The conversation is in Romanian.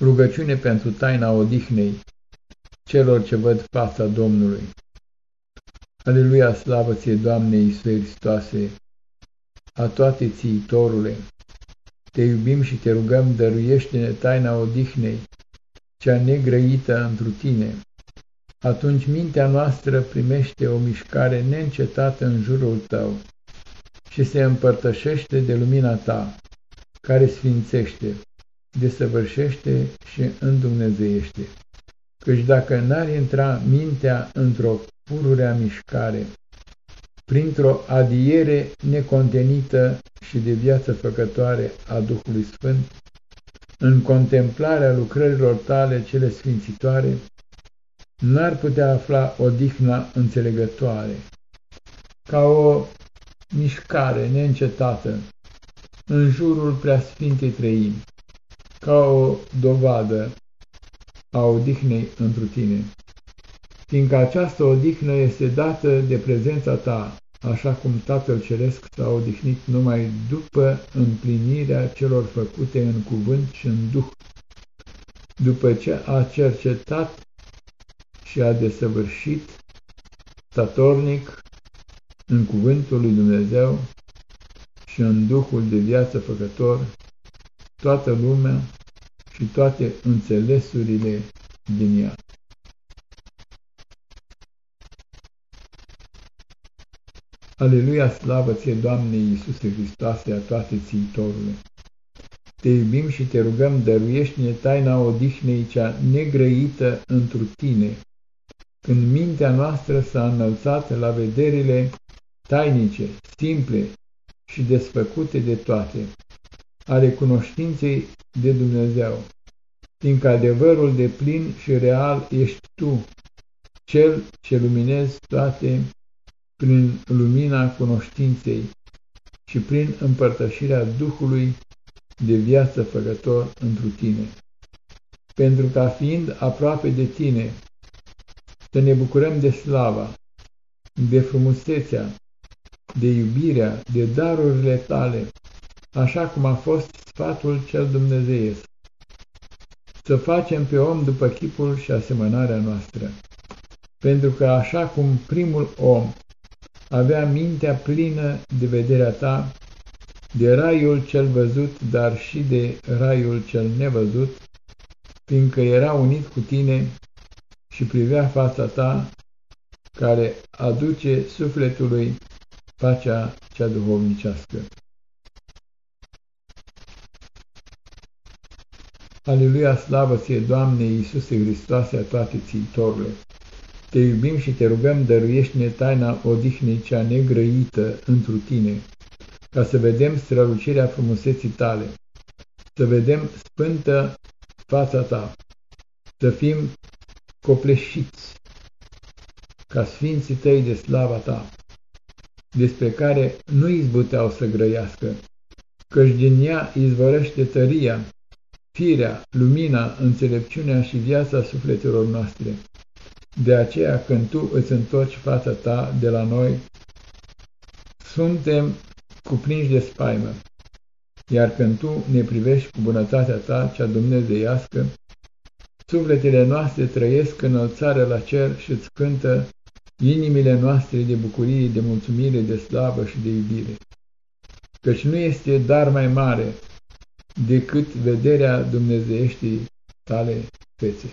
Rugăciune pentru taina odihnei celor ce văd fața Domnului. Aleluia, slavă ție, Doamne Iisuse Hristoase, a toate țiitorule. Te iubim și te rugăm, dăruiește-ne taina odihnei, cea negrăită întru tine. Atunci mintea noastră primește o mișcare neîncetată în jurul tău și se împărtășește de lumina ta, care sfințește desăvârșește și îndumnezeiește. Căci dacă n-ar intra mintea într-o pururea mișcare, printr-o adiere necontenită și de viață făcătoare a Duhului Sfânt, în contemplarea lucrărilor tale cele sfințitoare, n-ar putea afla odihna înțelegătoare, ca o mișcare neîncetată în jurul preasfintei trăimi, ca o dovadă a odihnei întru tine, fiindcă această odihnă este dată de prezența ta, așa cum Tatăl Ceresc s-a odihnit numai după împlinirea celor făcute în cuvânt și în duh, după ce a cercetat și a desăvârșit statornic în cuvântul lui Dumnezeu și în Duhul de viață făcător toată lumea și toate înțelesurile din ea. Aleluia, slavă ție, Doamne Iisuse Hristoase, a toate țiitorule! Te iubim și te rugăm, dăruiește-ne taina odihnei cea negrăită întru tine, când mintea noastră s-a înălțat la vederile tainice, simple și desfăcute de toate, ale cunoștinței de Dumnezeu, fiindcă adevărul de plin și real ești Tu, Cel ce luminezi toate prin lumina cunoștinței și prin împărtășirea Duhului de viață făcător întru Tine. Pentru ca fiind aproape de Tine, să ne bucurăm de slava, de frumusețea, de iubirea, de darurile Tale, așa cum a fost sfatul cel dumnezeiesc. Să facem pe om după chipul și asemănarea noastră, pentru că așa cum primul om avea mintea plină de vederea ta, de raiul cel văzut, dar și de raiul cel nevăzut, fiindcă era unit cu tine și privea fața ta, care aduce sufletului pacea cea duhovnicească. Aleluia, slavă ție, Doamne Iisuse Hristoase, a toate țiitorule! Te iubim și te rugăm, dăruiește-ne taina odihnei cea negrăită întru tine, ca să vedem strălucirea frumuseții tale, să vedem spântă fața ta, să fim copleșiți ca sfinții tăi de slava ta, despre care nu izbuteau să grăiască, căci din ea izvorăște tăria, firea, lumina, înțelepciunea și viața sufletelor noastre. De aceea, când Tu îți întorci fața Ta de la noi, suntem cuprinși de spaimă, iar când Tu ne privești cu bunătatea Ta, cea dumnezeiască, sufletele noastre trăiesc înălțare la cer și îți cântă inimile noastre de bucurie, de mulțumire, de slavă și de iubire. Căci nu este dar mai mare decât vederea dumnezeieștii tale fețe.